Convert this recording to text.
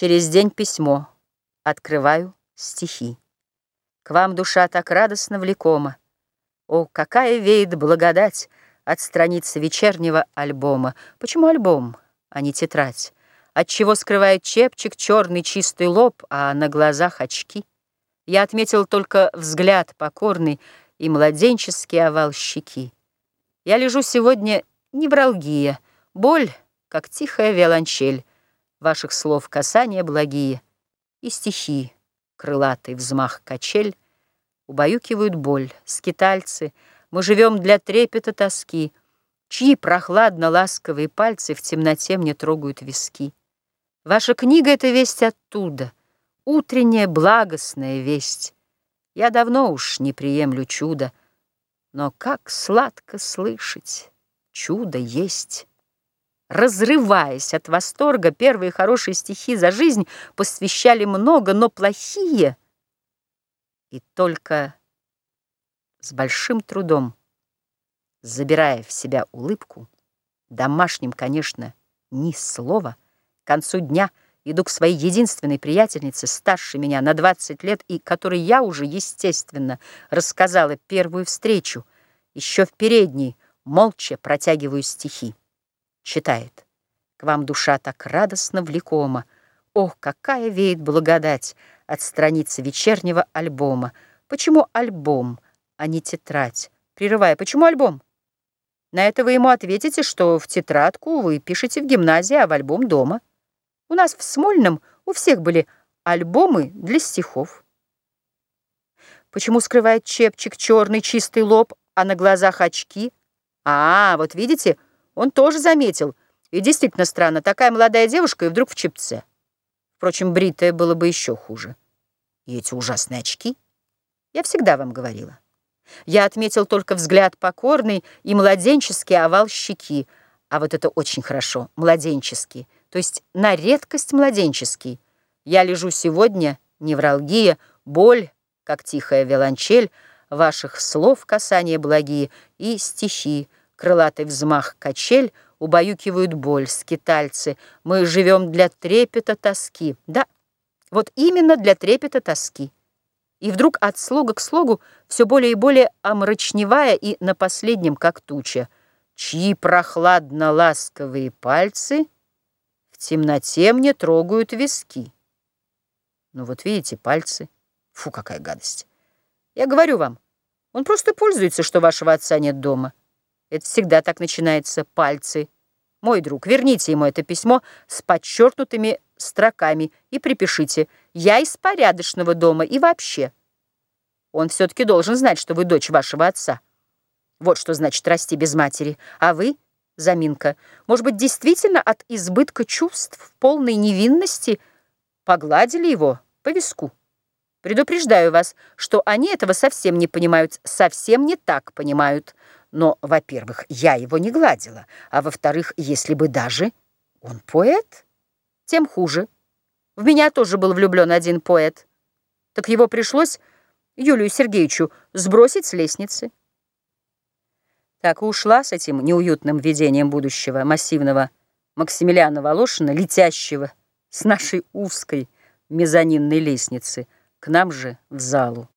Через день письмо. Открываю стихи. К вам душа так радостно влекома. О, какая веет благодать От страницы вечернего альбома. Почему альбом, а не тетрадь? Отчего скрывает чепчик черный чистый лоб, А на глазах очки? Я отметил только взгляд покорный И младенческий овал щеки. Я лежу сегодня невралгия, Боль, как тихая виолончель, Ваших слов касания благие И стихи, крылатый взмах качель, Убаюкивают боль, скитальцы, Мы живем для трепета тоски, Чьи прохладно-ласковые пальцы В темноте мне трогают виски. Ваша книга — это весть оттуда, Утренняя благостная весть. Я давно уж не приемлю чудо, Но как сладко слышать, чудо есть. Разрываясь от восторга, первые хорошие стихи за жизнь посвящали много, но плохие. И только с большим трудом, забирая в себя улыбку, домашним, конечно, ни слова, к концу дня иду к своей единственной приятельнице, старше меня на 20 лет, и которой я уже, естественно, рассказала первую встречу, еще в передней, молча протягиваю стихи читает. К вам душа так радостно влекома. Ох, какая веет благодать от страницы вечернего альбома. Почему альбом, а не тетрадь? Прерывая, почему альбом? На это вы ему ответите, что в тетрадку вы пишете в гимназии, а в альбом дома. У нас в Смольном у всех были альбомы для стихов. Почему скрывает чепчик черный чистый лоб, а на глазах очки? А, вот видите, — он тоже заметил. И действительно странно, такая молодая девушка и вдруг в чипце. Впрочем, бритая было бы еще хуже. И эти ужасные очки. Я всегда вам говорила. Я отметил только взгляд покорный и младенческий овал щеки. А вот это очень хорошо, младенческий. То есть на редкость младенческий. Я лежу сегодня, невралгия, боль, как тихая виолончель, ваших слов касания благие и стихи, крылатый взмах качель убаюкивают боль, скитальцы. Мы живем для трепета тоски. Да, вот именно для трепета тоски. И вдруг от слога к слогу все более и более омрачневая и на последнем, как туча, чьи прохладно-ласковые пальцы в темноте мне трогают виски. Ну вот видите, пальцы. Фу, какая гадость. Я говорю вам, он просто пользуется, что вашего отца нет дома. Это всегда так начинается, пальцы. Мой друг, верните ему это письмо с подчеркнутыми строками и припишите «Я из порядочного дома и вообще». Он все-таки должен знать, что вы дочь вашего отца. Вот что значит расти без матери. А вы, заминка, может быть, действительно от избытка чувств в полной невинности погладили его по виску. Предупреждаю вас, что они этого совсем не понимают, совсем не так понимают. Но, во-первых, я его не гладила, а во-вторых, если бы даже он поэт, тем хуже. В меня тоже был влюблен один поэт. Так его пришлось Юлию Сергеевичу сбросить с лестницы. Так и ушла с этим неуютным видением будущего массивного Максимилиана Волошина, летящего с нашей узкой мезонинной лестницы, к нам же в залу.